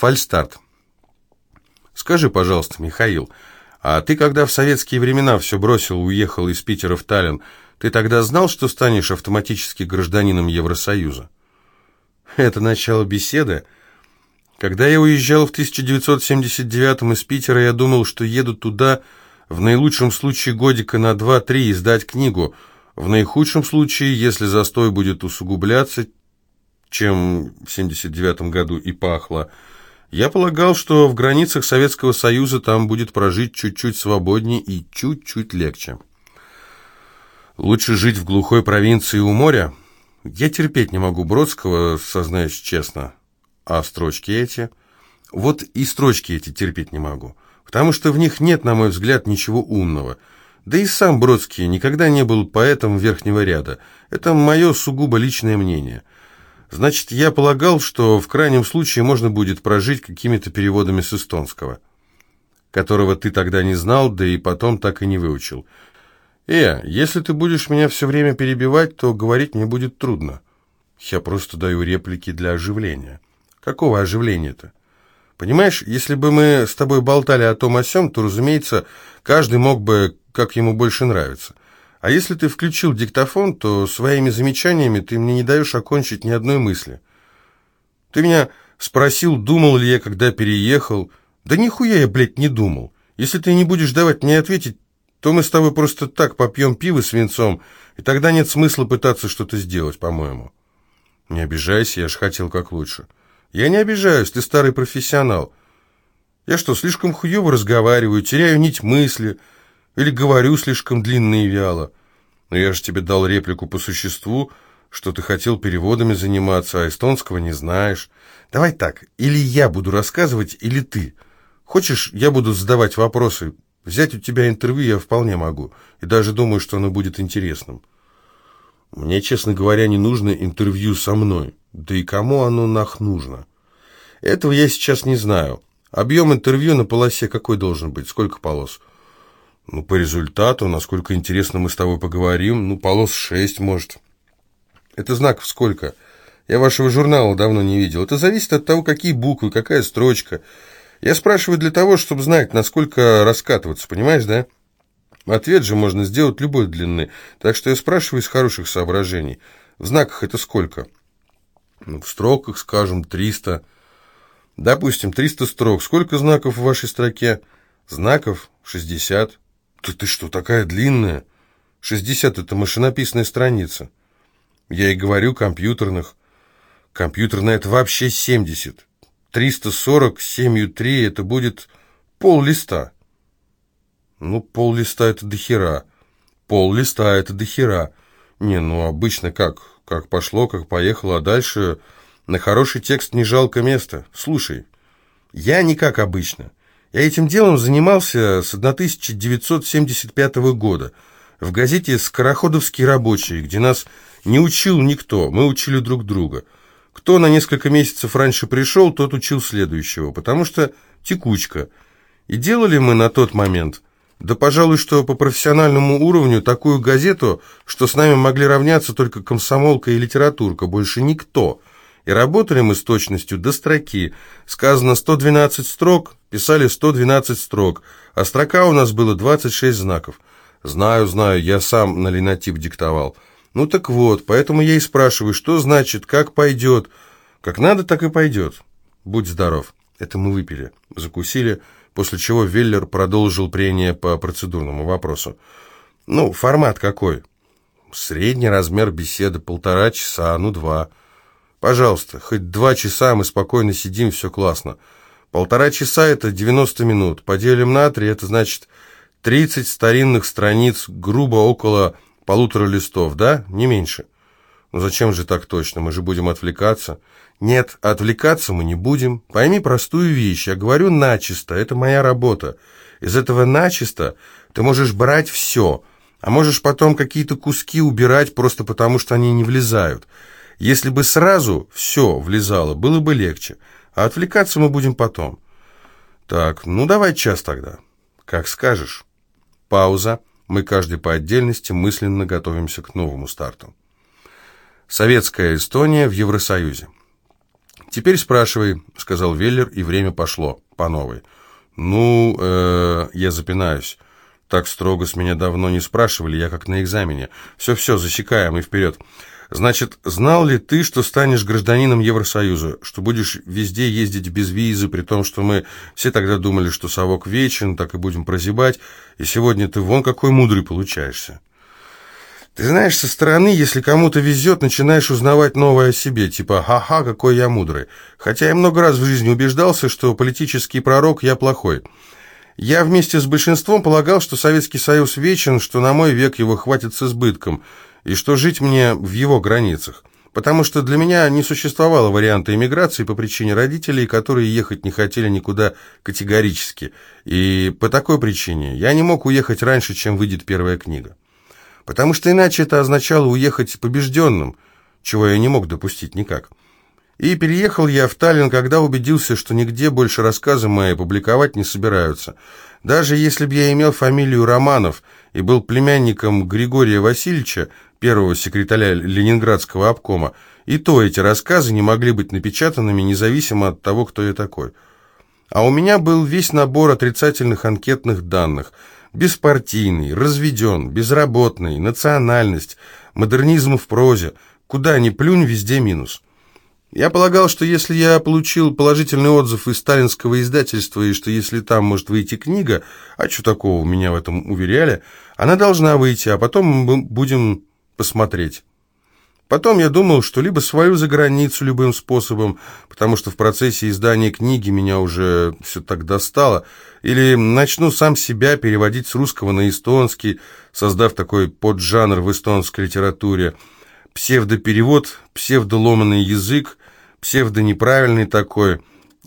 Фальстарт. Скажи, пожалуйста, Михаил, а ты когда в советские времена все бросил, уехал из Питера в Таллин, ты тогда знал, что станешь автоматически гражданином Евросоюза? Это начало беседы. Когда я уезжал в 1979 из Питера, я думал, что еду туда в наилучшем случае годика на 2-3 издать книгу, в наихудшем случае, если застой будет усугубляться, чем в 79 году и пахло, я полагал, что в границах Советского Союза там будет прожить чуть-чуть свободнее и чуть-чуть легче. Лучше жить в глухой провинции у моря? Я терпеть не могу Бродского, сознаюсь честно. А строчки эти? Вот и строчки эти терпеть не могу, потому что в них нет, на мой взгляд, ничего умного. Да и сам Бродский никогда не был поэтом верхнего ряда. Это мое сугубо личное мнение. Значит, я полагал, что в крайнем случае можно будет прожить какими-то переводами с эстонского, которого ты тогда не знал, да и потом так и не выучил. Э, если ты будешь меня все время перебивать, то говорить мне будет трудно. Я просто даю реплики для оживления. Какого оживления-то? Понимаешь, если бы мы с тобой болтали о том о сём, то, разумеется, каждый мог бы, как ему больше нравится. А если ты включил диктофон, то своими замечаниями ты мне не даешь окончить ни одной мысли. Ты меня спросил, думал ли я, когда переехал. Да нихуя я, блядь, не думал. Если ты не будешь давать мне ответить, то мы с тобой просто так попьем пиво с венцом, и тогда нет смысла пытаться что-то сделать, по-моему. Не обижайся, я ж хотел как лучше. Я не обижаюсь, ты старый профессионал. Я что, слишком хуево разговариваю, теряю нить мысли, или говорю слишком длинно и вяло? Но я же тебе дал реплику по существу, что ты хотел переводами заниматься, а эстонского не знаешь. Давай так, или я буду рассказывать, или ты. Хочешь, я буду задавать вопросы, Взять у тебя интервью я вполне могу, и даже думаю, что оно будет интересным. Мне, честно говоря, не нужно интервью со мной. Да и кому оно нах нужно? Этого я сейчас не знаю. Объем интервью на полосе какой должен быть? Сколько полос? Ну, по результату, насколько интересно мы с тобой поговорим, ну, полос шесть, может. Это знаков сколько? Я вашего журнала давно не видел. Это зависит от того, какие буквы, какая строчка. Я спрашиваю для того, чтобы знать, насколько раскатываться, понимаешь, да? Ответ же можно сделать любой длины, так что я спрашиваю из хороших соображений. В знаках это сколько? Ну, в строках, скажем, 300. Допустим, 300 строк. Сколько знаков в вашей строке? Знаков 60. Ты, ты что, такая длинная? 60 — это машинописная страница. Я и говорю компьютерных. Компьютерная — это вообще 70. 347,3 это будет пол листа. Ну, пол листа это дохера. Пол листа это дохера. Не, ну обычно как? Как пошло, как поехало, а дальше на хороший текст не жалко места. Слушай, я не как обычно. Я этим делом занимался с 1975 года в газете «Скороходовский рабочий», где нас не учил никто, мы учили друг друга – кто на несколько месяцев раньше пришел, тот учил следующего, потому что текучка. И делали мы на тот момент, да, пожалуй, что по профессиональному уровню, такую газету, что с нами могли равняться только комсомолка и литературка, больше никто. И работали мы с точностью до строки. Сказано 112 строк, писали 112 строк, а строка у нас было 26 знаков. Знаю, знаю, я сам на линотип диктовал. Ну так вот, поэтому я и спрашиваю, что значит, как пойдет. Как надо, так и пойдет. Будь здоров. Это мы выпили, закусили, после чего Веллер продолжил прение по процедурному вопросу. Ну, формат какой? Средний размер беседы полтора часа, ну два. Пожалуйста, хоть два часа мы спокойно сидим, все классно. Полтора часа это 90 минут. Поделим на три, это значит 30 старинных страниц, грубо около Полутора листов, да? Не меньше. Но ну, зачем же так точно? Мы же будем отвлекаться. Нет, отвлекаться мы не будем. Пойми простую вещь. Я говорю начисто. Это моя работа. Из этого начисто ты можешь брать все, а можешь потом какие-то куски убирать просто потому, что они не влезают. Если бы сразу все влезало, было бы легче. А отвлекаться мы будем потом. Так, ну давай час тогда. Как скажешь. Пауза. Мы каждый по отдельности мысленно готовимся к новому старту. Советская Эстония в Евросоюзе. «Теперь спрашивай», — сказал Веллер, и время пошло по новой. «Ну, э, я запинаюсь. Так строго с меня давно не спрашивали, я как на экзамене. Все-все, засекаем и вперед. Значит, знал ли ты, что станешь гражданином Евросоюза, что будешь везде ездить без визы, при том, что мы все тогда думали, что совок вечен, так и будем прозябать, и сегодня ты вон какой мудрый получаешься?» Ты знаешь, со стороны, если кому-то везет, начинаешь узнавать новое о себе, типа «ха-ха, какой я мудрый». Хотя я много раз в жизни убеждался, что политический пророк я плохой. Я вместе с большинством полагал, что Советский Союз вечен, что на мой век его хватит с избытком, и что жить мне в его границах. Потому что для меня не существовало варианта иммиграции по причине родителей, которые ехать не хотели никуда категорически. И по такой причине я не мог уехать раньше, чем выйдет первая книга потому что иначе это означало уехать побежденным, чего я не мог допустить никак. И переехал я в Таллин, когда убедился, что нигде больше рассказы мои публиковать не собираются. Даже если бы я имел фамилию Романов и был племянником Григория Васильевича, первого секретаря Ленинградского обкома, и то эти рассказы не могли быть напечатанными независимо от того, кто я такой. А у меня был весь набор отрицательных анкетных данных – Беспартийный, разведен, безработный, национальность, модернизм в прозе. Куда ни плюнь, везде минус. Я полагал, что если я получил положительный отзыв из сталинского издательства, и что если там может выйти книга, а что такого, меня в этом уверяли, она должна выйти, а потом мы будем посмотреть. Потом я думал, что либо свалю за границу любым способом, потому что в процессе издания книги меня уже все так достало, или начну сам себя переводить с русского на эстонский, создав такой поджанр в эстонской литературе. Псевдоперевод, псевдоломанный язык, псевдонеправильный такой.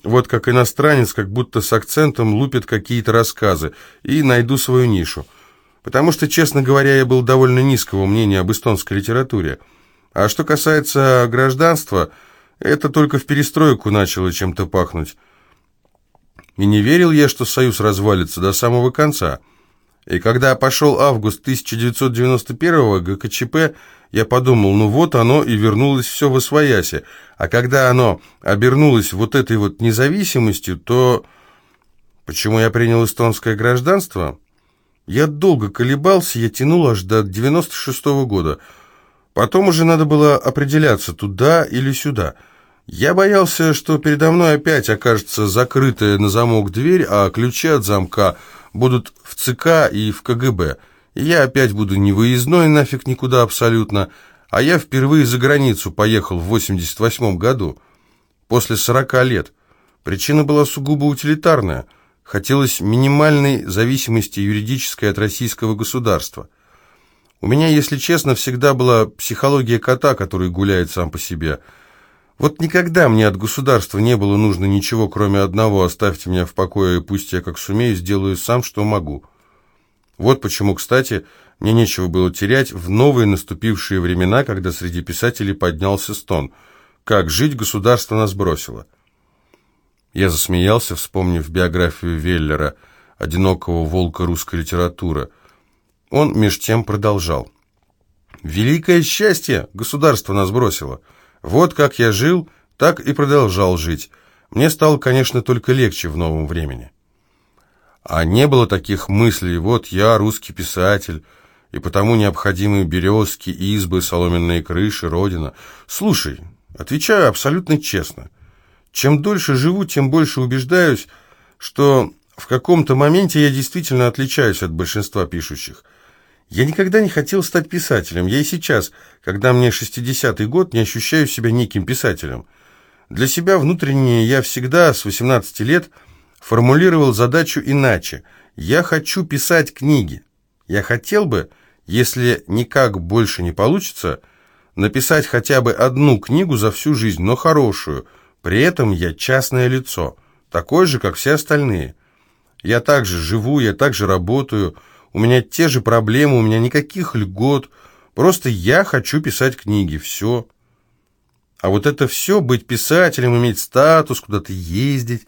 Вот как иностранец, как будто с акцентом лупит какие-то рассказы, и найду свою нишу. Потому что, честно говоря, я был довольно низкого мнения об эстонской литературе. А что касается гражданства, это только в перестройку начало чем-то пахнуть. И не верил я, что Союз развалится до самого конца. И когда пошел август 1991-го ГКЧП, я подумал, ну вот оно и вернулось все в освояси. А когда оно обернулось вот этой вот независимостью, то... Почему я принял эстонское гражданство? Я долго колебался, я тянул аж до 96 -го года – Потом уже надо было определяться, туда или сюда. Я боялся, что передо мной опять окажется закрытая на замок дверь, а ключи от замка будут в ЦК и в КГБ. И я опять буду невыездной нафиг никуда абсолютно, а я впервые за границу поехал в 88 году, после 40 лет. Причина была сугубо утилитарная. Хотелось минимальной зависимости юридической от российского государства – у меня, если честно, всегда была психология кота, который гуляет сам по себе. Вот никогда мне от государства не было нужно ничего, кроме одного «оставьте меня в покое, и пусть я как сумею, сделаю сам, что могу». Вот почему, кстати, мне нечего было терять в новые наступившие времена, когда среди писателей поднялся стон. Как жить государство нас бросило. Я засмеялся, вспомнив биографию Веллера, одинокого волка русской литературы – он меж тем продолжал. «Великое счастье государство нас бросило. Вот как я жил, так и продолжал жить. Мне стало, конечно, только легче в новом времени. А не было таких мыслей, вот я русский писатель, и потому необходимы березки, избы, соломенные крыши, родина. Слушай, отвечаю абсолютно честно. Чем дольше живу, тем больше убеждаюсь, что в каком-то моменте я действительно отличаюсь от большинства пишущих. Я никогда не хотел стать писателем. Я и сейчас, когда мне 60-й год, не ощущаю себя неким писателем. Для себя внутренне я всегда с 18 лет формулировал задачу иначе. Я хочу писать книги. Я хотел бы, если никак больше не получится, написать хотя бы одну книгу за всю жизнь, но хорошую. При этом я частное лицо, такое же, как все остальные. Я также живу, я также работаю, у меня те же проблемы, у меня никаких льгот. Просто я хочу писать книги, все. А вот это все, быть писателем, иметь статус, куда-то ездить,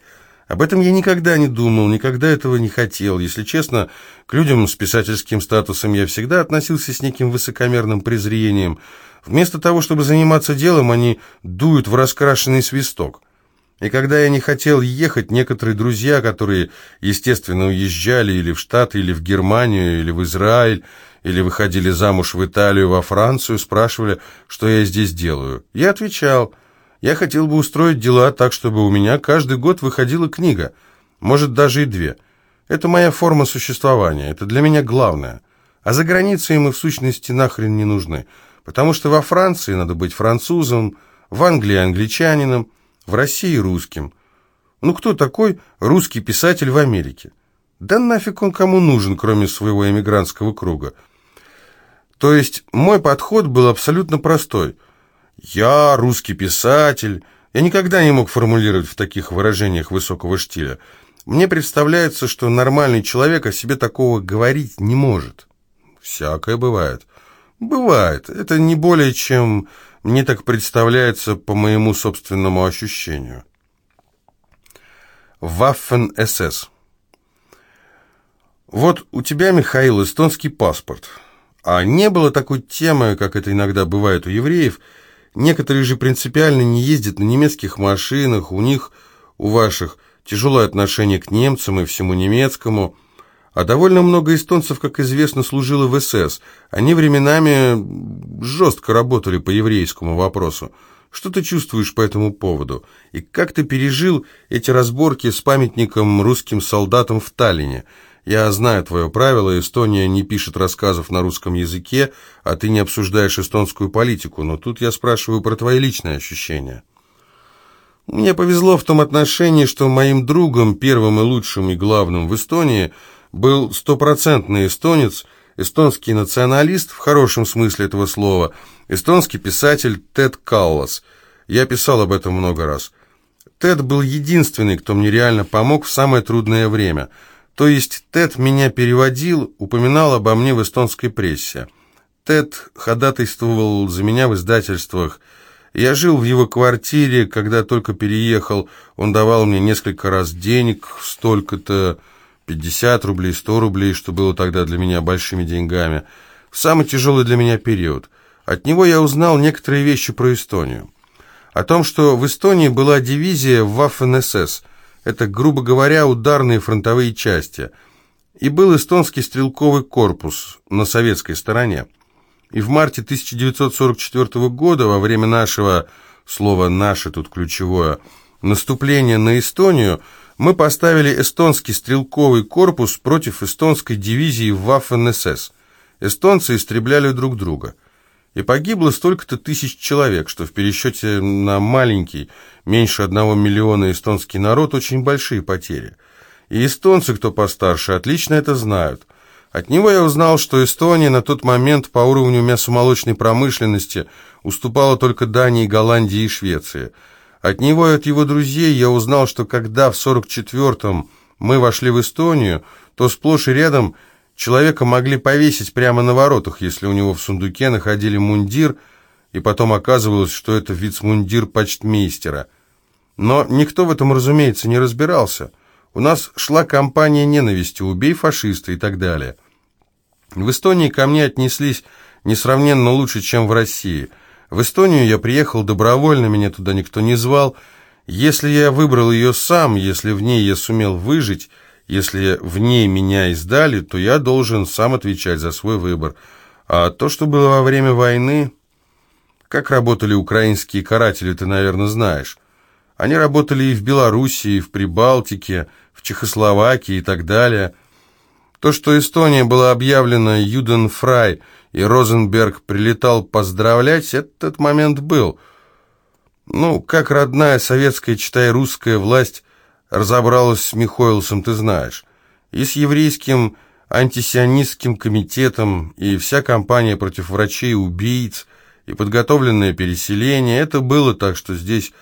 об этом я никогда не думал, никогда этого не хотел. Если честно, к людям с писательским статусом я всегда относился с неким высокомерным презрением. Вместо того, чтобы заниматься делом, они дуют в раскрашенный свисток. И когда я не хотел ехать, некоторые друзья, которые, естественно, уезжали или в Штаты, или в Германию, или в Израиль, или выходили замуж в Италию, во Францию, спрашивали, что я здесь делаю. Я отвечал, я хотел бы устроить дела так, чтобы у меня каждый год выходила книга, может, даже и две. Это моя форма существования, это для меня главное. А за границей мы в сущности нахрен не нужны, потому что во Франции надо быть французом, в Англии англичанином, в России русским. Ну кто такой русский писатель в Америке? Да нафиг он кому нужен, кроме своего эмигрантского круга? То есть мой подход был абсолютно простой. Я русский писатель. Я никогда не мог формулировать в таких выражениях высокого штиля. Мне представляется, что нормальный человек о себе такого говорить не может. Всякое бывает. Бывает. Это не более чем мне так представляется по моему собственному ощущению. Ваффен-СС. Вот у тебя, Михаил, эстонский паспорт. А не было такой темы, как это иногда бывает у евреев. Некоторые же принципиально не ездят на немецких машинах, у них, у ваших, тяжелое отношение к немцам и всему немецкому – а довольно много эстонцев, как известно, служило в СС. Они временами жестко работали по еврейскому вопросу. Что ты чувствуешь по этому поводу? И как ты пережил эти разборки с памятником русским солдатам в Таллине? Я знаю твое правило, Эстония не пишет рассказов на русском языке, а ты не обсуждаешь эстонскую политику, но тут я спрашиваю про твои личные ощущения. Мне повезло в том отношении, что моим другом, первым и лучшим и главным в Эстонии – был стопроцентный эстонец, эстонский националист в хорошем смысле этого слова, эстонский писатель Тед Каллас. Я писал об этом много раз. Тед был единственный, кто мне реально помог в самое трудное время. То есть Тед меня переводил, упоминал обо мне в эстонской прессе. Тед ходатайствовал за меня в издательствах. Я жил в его квартире, когда только переехал. Он давал мне несколько раз денег, столько-то... 50 рублей, 100 рублей, что было тогда для меня большими деньгами, в самый тяжелый для меня период. От него я узнал некоторые вещи про Эстонию. О том, что в Эстонии была дивизия Waffen-СС, это, грубо говоря, ударные фронтовые части, и был эстонский стрелковый корпус на советской стороне. И в марте 1944 года, во время нашего, слово «наше» тут ключевое, наступления на Эстонию, мы поставили эстонский стрелковый корпус против эстонской дивизии Waffen-СС. Эстонцы истребляли друг друга. И погибло столько-то тысяч человек, что в пересчете на маленький, меньше одного миллиона эстонский народ, очень большие потери. И эстонцы, кто постарше, отлично это знают. От него я узнал, что Эстония на тот момент по уровню мясомолочной промышленности уступала только Дании, Голландии и Швеции – от него и от его друзей я узнал, что когда в 44-м мы вошли в Эстонию, то сплошь и рядом человека могли повесить прямо на воротах, если у него в сундуке находили мундир, и потом оказывалось, что это вицмундир почтмейстера. Но никто в этом, разумеется, не разбирался. У нас шла кампания ненависти «убей фашиста» и так далее. В Эстонии ко мне отнеслись несравненно лучше, чем в России – в Эстонию я приехал добровольно, меня туда никто не звал. Если я выбрал ее сам, если в ней я сумел выжить, если в ней меня издали, то я должен сам отвечать за свой выбор. А то, что было во время войны... Как работали украинские каратели, ты, наверное, знаешь. Они работали и в Белоруссии, и в Прибалтике, в Чехословакии и так далее. То, что Эстония была объявлена Юденфрай – и Розенберг прилетал поздравлять, этот момент был. Ну, как родная советская, читай русская власть, разобралась с Михоэлсом, ты знаешь. И с еврейским антисионистским комитетом, и вся кампания против врачей-убийц, и подготовленное переселение. Это было так, что здесь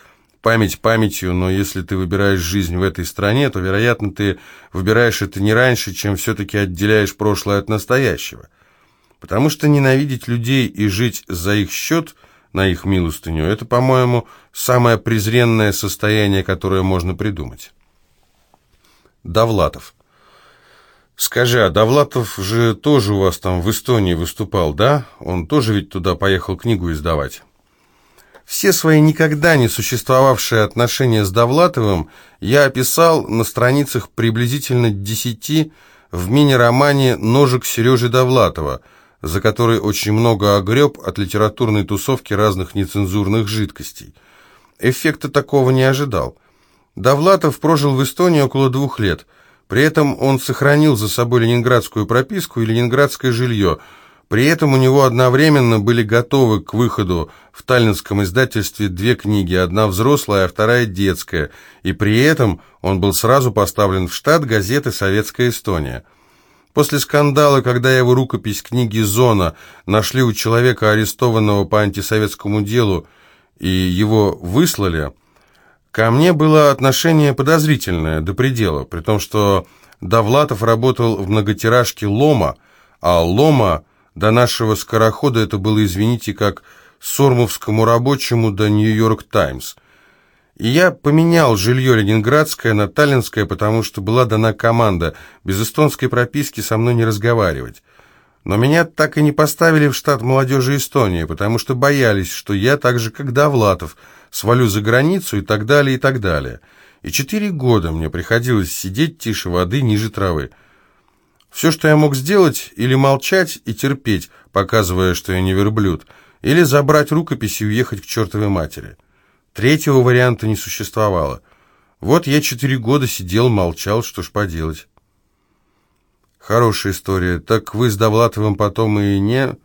память памятью, но если ты выбираешь жизнь в этой стране, то, вероятно, ты выбираешь это не раньше, чем все-таки отделяешь прошлое от настоящего. Потому что ненавидеть людей и жить за их счет, на их милостыню, это, по-моему, самое презренное состояние, которое можно придумать. Довлатов. Скажи, а Довлатов же тоже у вас там в Эстонии выступал, да? Он тоже ведь туда поехал книгу издавать. Все свои никогда не существовавшие отношения с Довлатовым я описал на страницах приблизительно десяти в мини-романе «Ножик Сережи Довлатова», за который очень много огреб от литературной тусовки разных нецензурных жидкостей. Эффекта такого не ожидал. Довлатов прожил в Эстонии около двух лет. При этом он сохранил за собой ленинградскую прописку и ленинградское жилье – при этом у него одновременно были готовы к выходу в таллинском издательстве две книги, одна взрослая, а вторая детская, и при этом он был сразу поставлен в штат газеты «Советская Эстония». После скандала, когда его рукопись книги «Зона» нашли у человека, арестованного по антисоветскому делу, и его выслали, ко мне было отношение подозрительное, до предела, при том, что Довлатов работал в многотиражке «Лома», а «Лома» До нашего скорохода это было, извините, как сормовскому рабочему до «Нью-Йорк Таймс». И я поменял жилье ленинградское на таллинское, потому что была дана команда без эстонской прописки со мной не разговаривать. Но меня так и не поставили в штат молодежи Эстонии, потому что боялись, что я, так же как Довлатов, свалю за границу и так далее, и так далее. И четыре года мне приходилось сидеть тише воды ниже травы. Все, что я мог сделать, или молчать и терпеть, показывая, что я не верблюд, или забрать рукопись и уехать к чертовой матери. Третьего варианта не существовало. Вот я четыре года сидел, молчал, что ж поделать. Хорошая история. Так вы с Довлатовым потом и не...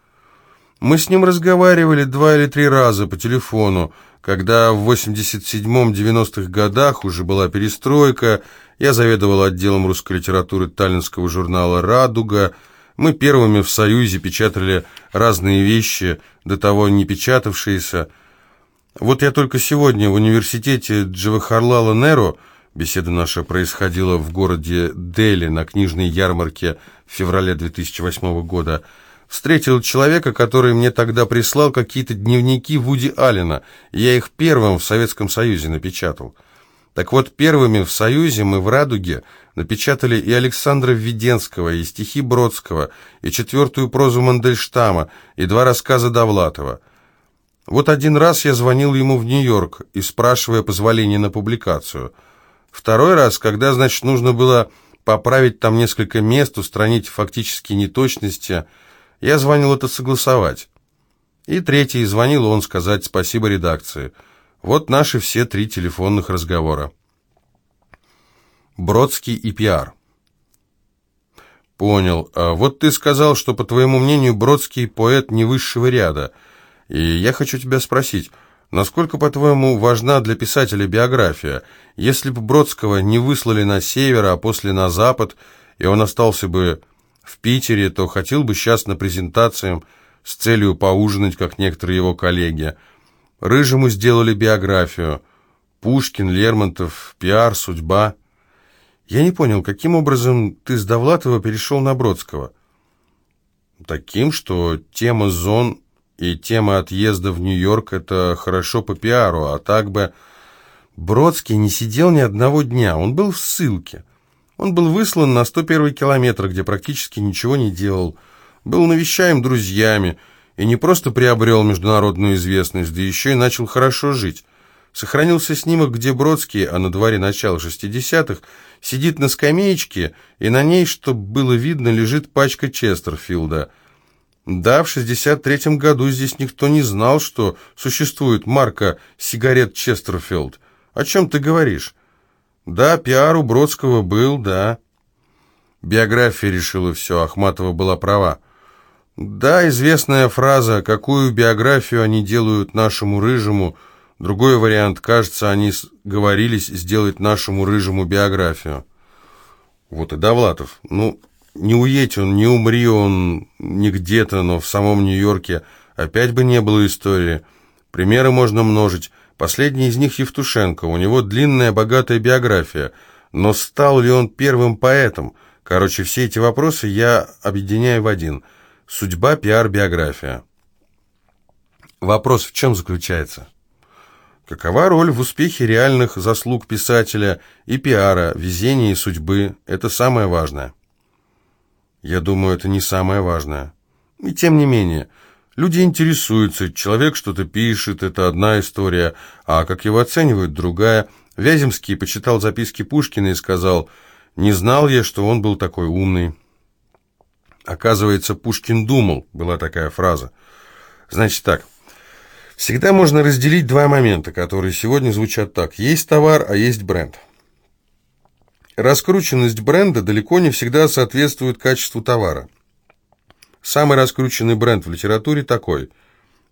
Мы с ним разговаривали два или три раза по телефону, когда в 87-90-х годах уже была перестройка, я заведовал отделом русской литературы таллинского журнала «Радуга». Мы первыми в Союзе печатали разные вещи, до того не печатавшиеся. Вот я только сегодня в университете Джавахарлала Неро, беседа наша происходила в городе Дели на книжной ярмарке в феврале 2008 года, встретил человека, который мне тогда прислал какие-то дневники Вуди Аллена. Я их первым в Советском Союзе напечатал. Так вот, первыми в «Союзе» мы в «Радуге» напечатали и Александра Введенского, и стихи Бродского, и четвертую прозу Мандельштама, и два рассказа Довлатова. Вот один раз я звонил ему в Нью-Йорк и спрашивая позволения на публикацию. Второй раз, когда, значит, нужно было поправить там несколько мест, устранить фактические неточности, я звонил это согласовать. И третий звонил он сказать спасибо редакции – вот наши все три телефонных разговора. Бродский и пиар. Понял. А вот ты сказал, что, по твоему мнению, Бродский поэт не высшего ряда. И я хочу тебя спросить, насколько, по-твоему, важна для писателя биография? Если бы Бродского не выслали на север, а после на запад, и он остался бы в Питере, то хотел бы сейчас на презентациям с целью поужинать, как некоторые его коллеги – Рыжему сделали биографию. Пушкин, Лермонтов, пиар, судьба. Я не понял, каким образом ты с Довлатова перешел на Бродского? Таким, что тема зон и тема отъезда в Нью-Йорк – это хорошо по пиару, а так бы... Бродский не сидел ни одного дня, он был в ссылке. Он был выслан на 101 километр, где практически ничего не делал. Был навещаем друзьями – и не просто приобрел международную известность, да еще и начал хорошо жить. Сохранился снимок, где Бродский, а на дворе начала 60-х, сидит на скамеечке, и на ней, чтобы было видно, лежит пачка Честерфилда. Да, в 63-м году здесь никто не знал, что существует марка сигарет Честерфилд. О чем ты говоришь? Да, пиар у Бродского был, да. Биография решила все, Ахматова была права. Да, известная фраза «какую биографию они делают нашему рыжему», другой вариант, кажется, они говорились сделать нашему рыжему биографию. Вот и Довлатов. Ну, не уедь он, не умри он не где-то, но в самом Нью-Йорке опять бы не было истории. Примеры можно множить. Последний из них Евтушенко. У него длинная, богатая биография. Но стал ли он первым поэтом? Короче, все эти вопросы я объединяю в один – Судьба, пиар, биография. Вопрос в чем заключается? Какова роль в успехе реальных заслуг писателя и пиара, везения и судьбы? Это самое важное. Я думаю, это не самое важное. И тем не менее, Люди интересуются, человек что-то пишет, это одна история, а как его оценивают, другая. Вяземский почитал записки Пушкина и сказал, «Не знал я, что он был такой умный». Оказывается, Пушкин думал, была такая фраза. Значит так, всегда можно разделить два момента, которые сегодня звучат так. Есть товар, а есть бренд. Раскрученность бренда далеко не всегда соответствует качеству товара. Самый раскрученный бренд в литературе такой.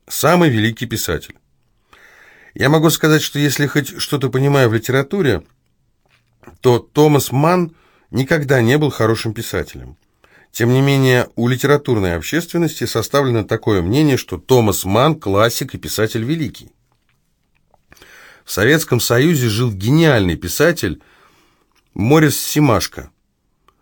Самый великий писатель. Я могу сказать, что если хоть что-то понимаю в литературе, то Томас Манн никогда не был хорошим писателем. Тем не менее, у литературной общественности составлено такое мнение, что Томас Манн – классик и писатель великий. В Советском Союзе жил гениальный писатель Морис Симашко.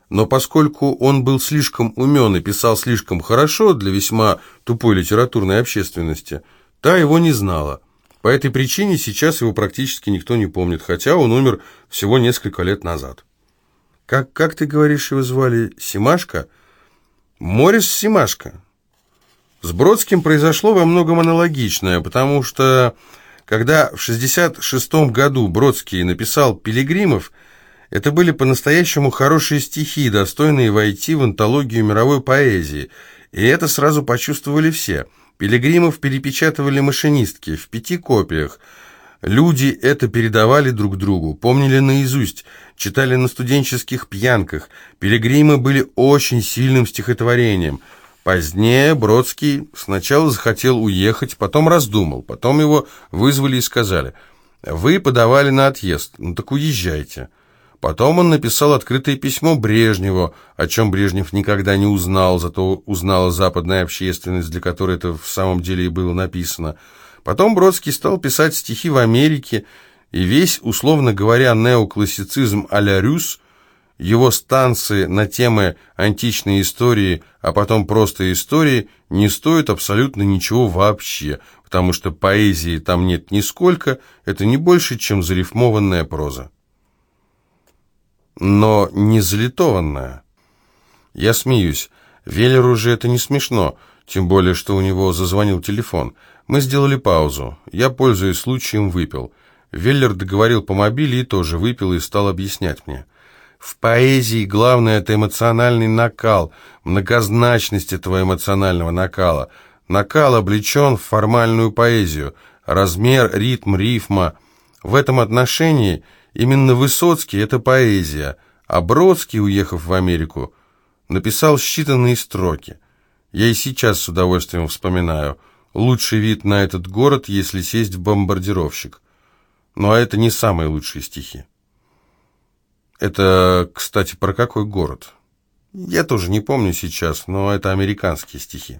Но поскольку он был слишком умен и писал слишком хорошо для весьма тупой литературной общественности, та его не знала. По этой причине сейчас его практически никто не помнит, хотя он умер всего несколько лет назад. Как, как ты говоришь, его звали Симашко? Морис Симашко. С Бродским произошло во многом аналогичное, потому что, когда в 66 году Бродский написал «Пилигримов», это были по-настоящему хорошие стихи, достойные войти в антологию мировой поэзии, и это сразу почувствовали все. Пилигримов перепечатывали машинистки в пяти копиях – Люди это передавали друг другу, помнили наизусть, читали на студенческих пьянках. Пилигримы были очень сильным стихотворением. Позднее Бродский сначала захотел уехать, потом раздумал, потом его вызвали и сказали, «Вы подавали на отъезд, ну так уезжайте». Потом он написал открытое письмо Брежневу, о чем Брежнев никогда не узнал, зато узнала западная общественность, для которой это в самом деле и было написано – Потом Бродский стал писать стихи в Америке, и весь, условно говоря, неоклассицизм а-ля Рюс, его станции на темы античной истории, а потом просто истории, не стоят абсолютно ничего вообще, потому что поэзии там нет нисколько, это не больше, чем зарифмованная проза. Но не залитованная. Я смеюсь. Веллеру же это не смешно, тем более, что у него зазвонил телефон – мы сделали паузу. Я, пользуясь случаем, выпил. Веллер договорил по мобиле и тоже выпил и стал объяснять мне. В поэзии главное – это эмоциональный накал, многозначность этого эмоционального накала. Накал облечен в формальную поэзию, размер, ритм, рифма. В этом отношении именно Высоцкий – это поэзия, а Бродский, уехав в Америку, написал считанные строки. Я и сейчас с удовольствием вспоминаю – Лучший вид на этот город, если сесть в бомбардировщик. Но это не самые лучшие стихи. Это, кстати, про какой город? Я тоже не помню сейчас, но это американские стихи.